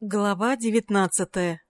Глава девятнадцатая.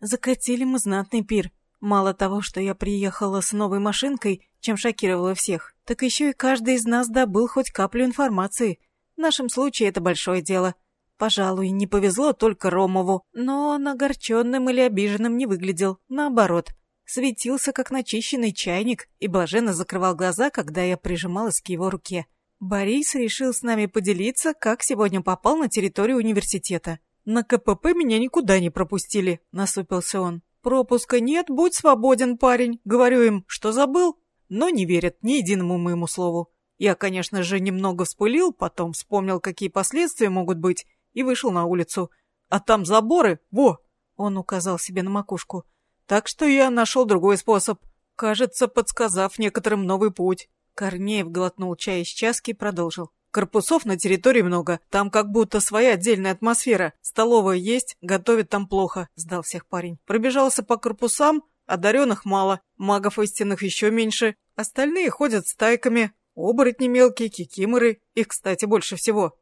Закатили мы знатный пир. Мало того, что я приехала с новой машинкой, чем шокировала всех, так еще и каждый из нас добыл хоть каплю информации. В нашем случае это большое дело. Пожалуй, не повезло только Ромову, но он огорченным или обиженным не выглядел. Наоборот, светился, как начищенный чайник, и блаженно закрывал глаза, когда я прижималась к его руке. Борис решил с нами поделиться, как сегодня попал на территорию университета. «На КПП меня никуда не пропустили», — насупился он. «Пропуска нет, будь свободен, парень. Говорю им, что забыл?» Но не верят ни единому моему слову. Я, конечно же, немного вспылил, потом вспомнил, какие последствия могут быть, и вышел на улицу. А там заборы, во! Он указал себе на макушку. Так что я нашел другой способ, кажется, подсказав некоторым новый путь. Корнеев глотнул чай из часки и продолжил. Корпусов на территории много. Там как будто своя отдельная атмосфера. Столовая есть, готовят там плохо», — сдал всех парень. Пробежался по корпусам, одаренных мало, магов истинных еще меньше. Остальные ходят стайками. Оборотни мелкие, кикиморы. Их, кстати, больше всего.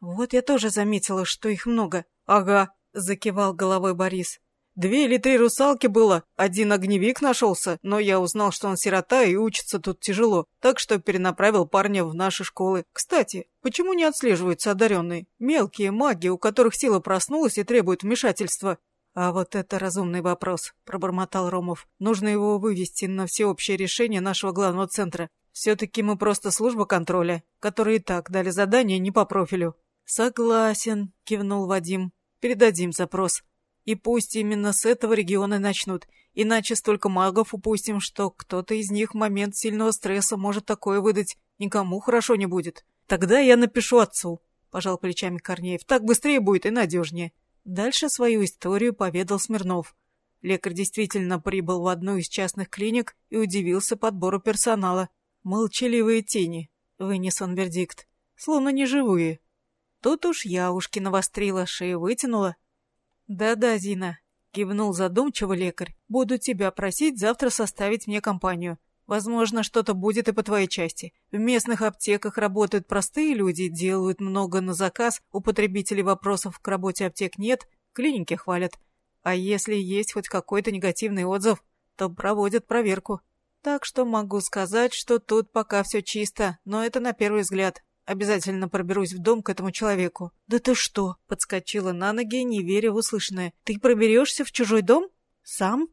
«Вот я тоже заметила, что их много». «Ага», — закивал головой Борис. Две или три русалки было, один огневик нашелся, но я узнал, что он сирота и учится тут тяжело, так что перенаправил парня в наши школы. Кстати, почему не отслеживаются одаренные? Мелкие маги, у которых сила проснулась и требует вмешательства. «А вот это разумный вопрос», — пробормотал Ромов. «Нужно его вывести на всеобщее решение нашего главного центра. Все-таки мы просто служба контроля, которые и так дали задание не по профилю». «Согласен», — кивнул Вадим. «Передадим запрос». И пусть именно с этого региона начнут, иначе столько магов упустим, что кто-то из них в момент сильного стресса может такое выдать, никому хорошо не будет. Тогда я напишу отцу, пожал плечами Корнеев, так быстрее будет и надежнее. Дальше свою историю поведал Смирнов. Лекарь действительно прибыл в одну из частных клиник и удивился подбору персонала. Молчаливые тени, вынес он вердикт, словно неживые. Тут уж я ушки навострила, шею вытянула, «Да-да, Зина», — кивнул задумчиво лекарь. «Буду тебя просить завтра составить мне компанию. Возможно, что-то будет и по твоей части. В местных аптеках работают простые люди, делают много на заказ, у потребителей вопросов к работе аптек нет, клиники хвалят. А если есть хоть какой-то негативный отзыв, то проводят проверку. Так что могу сказать, что тут пока все чисто, но это на первый взгляд. Обязательно проберусь в дом к этому человеку. Да ты что? Подскочила на ноги, не веря в услышанное. Ты проберешься в чужой дом? Сам?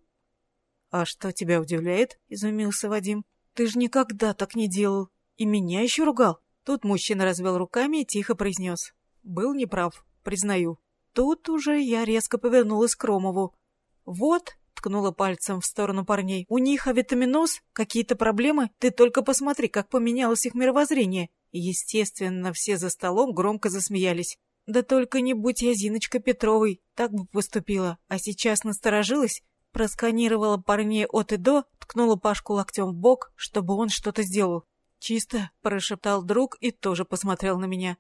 А что тебя удивляет? Изумился Вадим. Ты же никогда так не делал. И меня еще ругал. Тут мужчина развел руками и тихо произнес. Был неправ, признаю. Тут уже я резко повернулась к Ромову. Вот, ткнула пальцем в сторону парней. У них авитаминоз, какие-то проблемы. Ты только посмотри, как поменялось их мировоззрение. Естественно, все за столом громко засмеялись. Да только не будь я Зиночка Петровой, так бы поступила. А сейчас насторожилась, просканировала парней от и до, ткнула Пашку локтем в бок, чтобы он что-то сделал. «Чисто», — прошептал друг и тоже посмотрел на меня.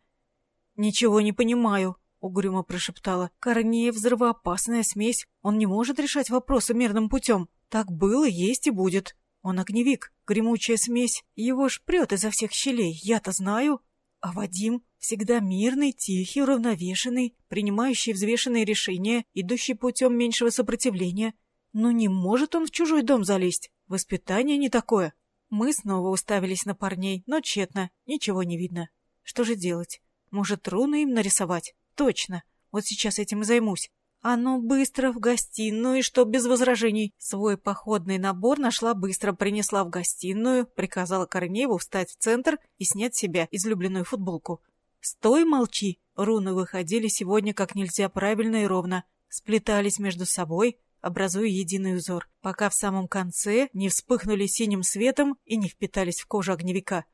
«Ничего не понимаю», — угрюмо прошептала. «Корнеев взрывоопасная смесь. Он не может решать вопросы мирным путем. Так было, есть и будет». Он огневик, гремучая смесь. Его ж прет изо всех щелей, я-то знаю. А Вадим всегда мирный, тихий, уравновешенный, принимающий взвешенные решения, идущий путем меньшего сопротивления. Но не может он в чужой дом залезть. Воспитание не такое. Мы снова уставились на парней, но тщетно, ничего не видно. Что же делать? Может, руны им нарисовать? Точно. Вот сейчас этим и займусь. «А ну быстро в гостиную, чтоб без возражений!» Свой походный набор нашла быстро, принесла в гостиную, приказала Корнееву встать в центр и снять с себя излюбленную футболку. «Стой, молчи!» Руны выходили сегодня как нельзя правильно и ровно, сплетались между собой, образуя единый узор, пока в самом конце не вспыхнули синим светом и не впитались в кожу огневика.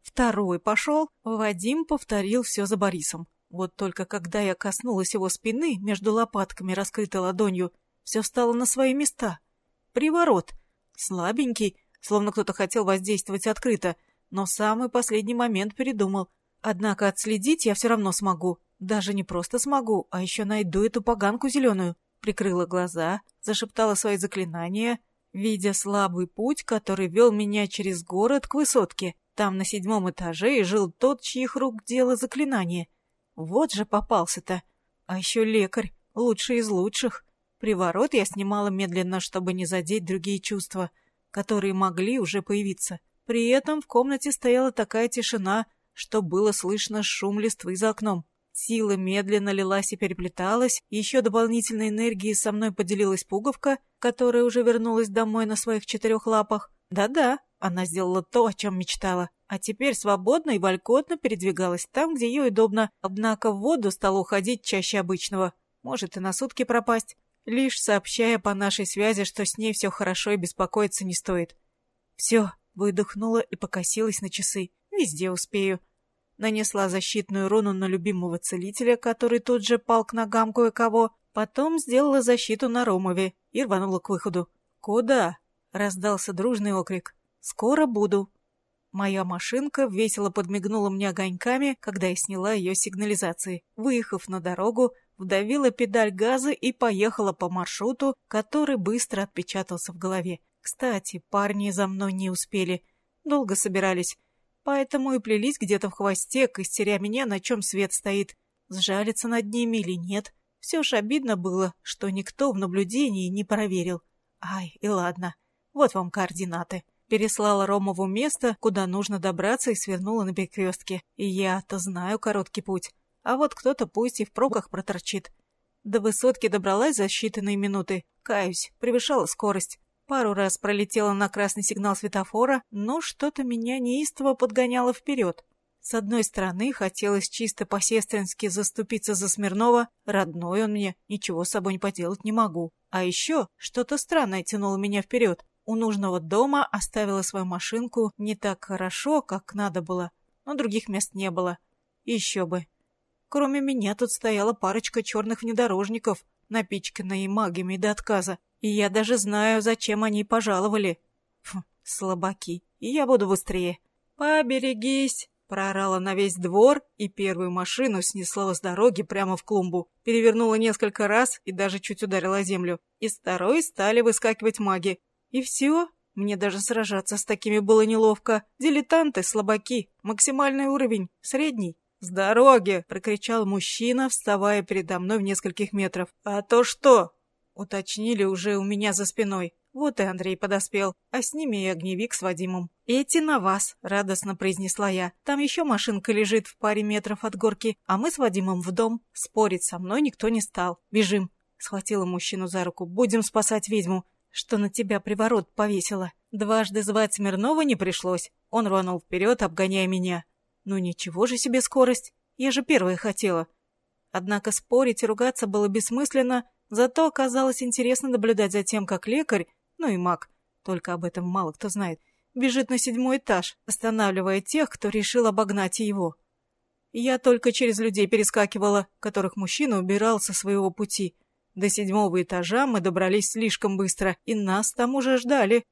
Второй пошел, Вадим повторил все за Борисом. Вот только когда я коснулась его спины между лопатками, раскрытой ладонью, все встало на свои места. Приворот. Слабенький, словно кто-то хотел воздействовать открыто, но в самый последний момент передумал. Однако отследить я все равно смогу. Даже не просто смогу, а еще найду эту поганку зеленую. Прикрыла глаза, зашептала свои заклинания, видя слабый путь, который вел меня через город к высотке. Там на седьмом этаже и жил тот, чьих рук дело заклинание — вот же попался-то. А еще лекарь, лучший из лучших. Приворот я снимала медленно, чтобы не задеть другие чувства, которые могли уже появиться. При этом в комнате стояла такая тишина, что было слышно шум листвы за окном. Сила медленно лилась и переплеталась, еще дополнительной энергией со мной поделилась пуговка, которая уже вернулась домой на своих четырех лапах. Да-да, она сделала то, о чем мечтала, а теперь свободно и валькотно передвигалась там, где ей удобно, однако в воду стала уходить чаще обычного. Может и на сутки пропасть, лишь сообщая по нашей связи, что с ней все хорошо и беспокоиться не стоит. Все, выдохнула и покосилась на часы. Везде успею нанесла защитную руну на любимого целителя, который тут же пал к ногам кое-кого, потом сделала защиту на Ромове и рванула к выходу. «Куда?» — раздался дружный окрик. «Скоро буду». Моя машинка весело подмигнула мне огоньками, когда я сняла ее сигнализации. Выехав на дорогу, вдавила педаль газа и поехала по маршруту, который быстро отпечатался в голове. Кстати, парни за мной не успели. Долго собирались. Поэтому и плелись где-то в хвосте, костеря меня, на чем свет стоит. Сжалиться над ними или нет. Все ж обидно было, что никто в наблюдении не проверил. Ай, и ладно. Вот вам координаты. Переслала Ромову место, куда нужно добраться, и свернула на перекрестке. И я-то знаю короткий путь. А вот кто-то пусть и в пробках проторчит. До высотки добралась за считанные минуты. Каюсь, превышала скорость. Пару раз пролетела на красный сигнал светофора, но что-то меня неистово подгоняло вперед. С одной стороны, хотелось чисто по-сестрински заступиться за Смирнова, родной он мне, ничего с собой не поделать не могу. А еще что-то странное тянуло меня вперед. У нужного дома оставила свою машинку не так хорошо, как надо было, но других мест не было. Еще бы. Кроме меня тут стояла парочка черных внедорожников, напичканные магами до отказа. И я даже знаю, зачем они пожаловали. Фу, слабаки. И я буду быстрее. Поберегись, проорала на весь двор, и первую машину снесла с дороги прямо в клумбу. Перевернула несколько раз и даже чуть ударила землю. Из второй стали выскакивать маги. И все. Мне даже сражаться с такими было неловко. Дилетанты, слабаки. Максимальный уровень. Средний. «С дороги!» — прокричал мужчина, вставая передо мной в нескольких метров. «А то что?» Уточнили уже у меня за спиной. Вот и Андрей подоспел, а с ними и огневик с Вадимом. «Эти на вас», — радостно произнесла я. «Там еще машинка лежит в паре метров от горки, а мы с Вадимом в дом. Спорить со мной никто не стал. Бежим». Схватила мужчину за руку. «Будем спасать ведьму, что на тебя приворот повесила». Дважды звать Смирнова не пришлось. Он рванул вперед, обгоняя меня. «Ну ничего же себе скорость. Я же первая хотела». Однако спорить и ругаться было бессмысленно, Зато оказалось интересно наблюдать за тем, как лекарь, ну и маг, только об этом мало кто знает, бежит на седьмой этаж, останавливая тех, кто решил обогнать его. Я только через людей перескакивала, которых мужчина убирал со своего пути. До седьмого этажа мы добрались слишком быстро, и нас там уже ждали.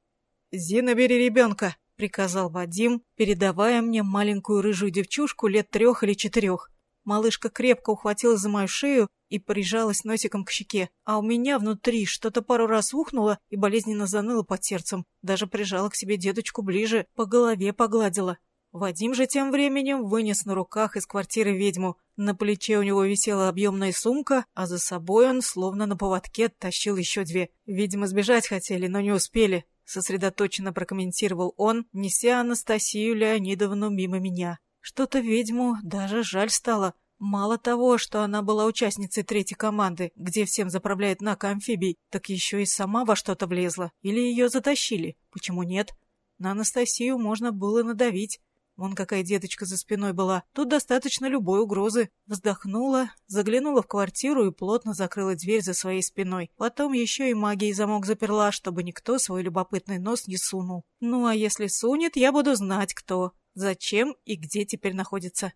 «Зина, бери ребенка!» — приказал Вадим, передавая мне маленькую рыжую девчушку лет трех или четырех. Малышка крепко ухватилась за мою шею и прижалась носиком к щеке, а у меня внутри что-то пару раз ухнуло и болезненно заныло под сердцем. Даже прижала к себе дедочку ближе, по голове погладила. Вадим же тем временем вынес на руках из квартиры ведьму. На плече у него висела объемная сумка, а за собой он, словно на поводке, тащил еще две. Видимо, сбежать хотели, но не успели. Сосредоточенно прокомментировал он, неся Анастасию Леонидовну мимо меня. Что-то ведьму даже жаль стало. Мало того, что она была участницей третьей команды, где всем заправляет Нака амфибий, так еще и сама во что-то влезла. Или ее затащили. Почему нет? На Анастасию можно было надавить. Вон какая деточка за спиной была. Тут достаточно любой угрозы. Вздохнула, заглянула в квартиру и плотно закрыла дверь за своей спиной. Потом еще и магией замок заперла, чтобы никто свой любопытный нос не сунул. Ну а если сунет, я буду знать, кто зачем и где теперь находится.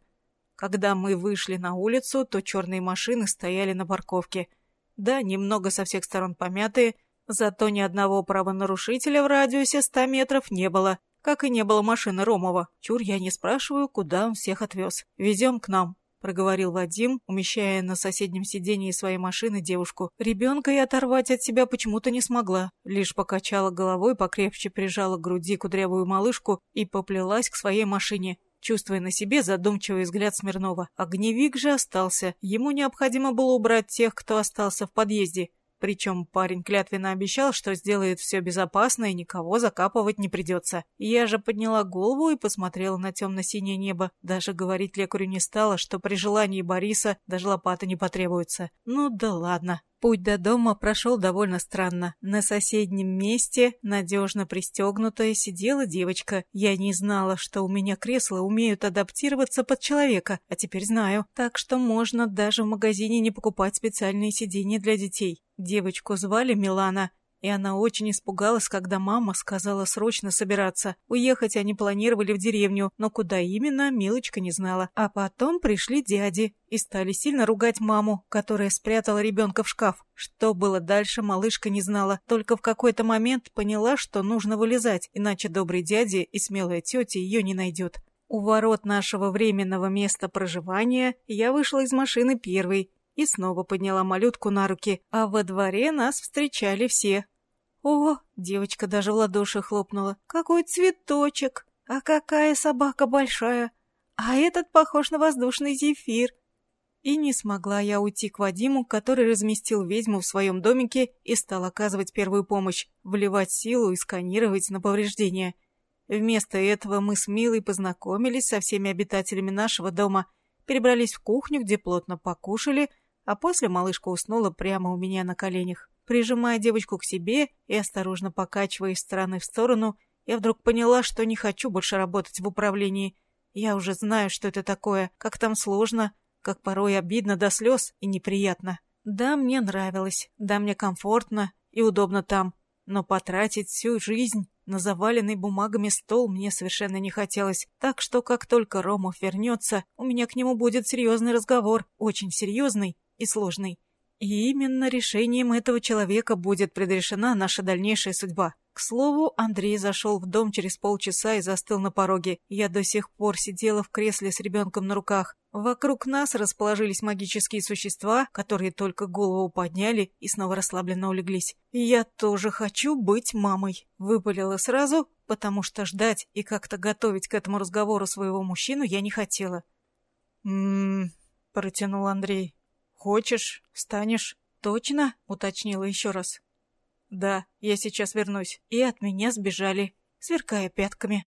Когда мы вышли на улицу, то черные машины стояли на парковке. Да, немного со всех сторон помятые, зато ни одного правонарушителя в радиусе ста метров не было, как и не было машины Ромова. Чур, я не спрашиваю, куда он всех отвез. Везем к нам. — проговорил Вадим, умещая на соседнем сидении своей машины девушку. Ребенка я оторвать от себя почему-то не смогла. Лишь покачала головой, покрепче прижала к груди кудрявую малышку и поплелась к своей машине. чувствуя на себе задумчивый взгляд Смирнова. Огневик же остался. Ему необходимо было убрать тех, кто остался в подъезде. Причем парень клятвенно обещал, что сделает все безопасно и никого закапывать не придется. Я же подняла голову и посмотрела на темно-синее небо. Даже говорить лекарю не стала, что при желании Бориса даже лопата не потребуется. Ну да ладно. Путь до дома прошел довольно странно. На соседнем месте, надежно пристегнутая, сидела девочка. Я не знала, что у меня кресла умеют адаптироваться под человека, а теперь знаю. Так что можно даже в магазине не покупать специальные сиденья для детей. Девочку звали Милана, и она очень испугалась, когда мама сказала срочно собираться. Уехать они планировали в деревню, но куда именно, Милочка не знала. А потом пришли дяди и стали сильно ругать маму, которая спрятала ребенка в шкаф. Что было дальше, малышка не знала, только в какой-то момент поняла, что нужно вылезать, иначе добрый дядя и смелая тетя ее не найдет. У ворот нашего временного места проживания я вышла из машины первой и снова подняла малютку на руки, а во дворе нас встречали все, «О!» — девочка даже в ладоши хлопнула. «Какой цветочек! А какая собака большая! А этот похож на воздушный зефир!» И не смогла я уйти к Вадиму, который разместил ведьму в своем домике и стал оказывать первую помощь, вливать силу и сканировать на повреждения. Вместо этого мы с Милой познакомились со всеми обитателями нашего дома, перебрались в кухню, где плотно покушали, а после малышка уснула прямо у меня на коленях. Прижимая девочку к себе и осторожно покачивая из стороны в сторону, я вдруг поняла, что не хочу больше работать в управлении. Я уже знаю, что это такое, как там сложно, как порой обидно до слез и неприятно. Да, мне нравилось, да, мне комфортно и удобно там, но потратить всю жизнь на заваленный бумагами стол мне совершенно не хотелось, так что как только Ромов вернется, у меня к нему будет серьезный разговор, очень серьезный и сложный. И именно решением этого человека будет предрешена наша дальнейшая судьба. К слову, Андрей зашел в дом через полчаса и застыл на пороге. Я до сих пор сидела в кресле с ребенком на руках. Вокруг нас расположились магические существа, которые только голову подняли и снова расслабленно улеглись. «Я тоже хочу быть мамой», — выпалила сразу, потому что ждать и как-то готовить к этому разговору своего мужчину я не хотела. «М-м-м», протянул Андрей. «Хочешь, станешь?» «Точно?» — уточнила еще раз. «Да, я сейчас вернусь». И от меня сбежали, сверкая пятками.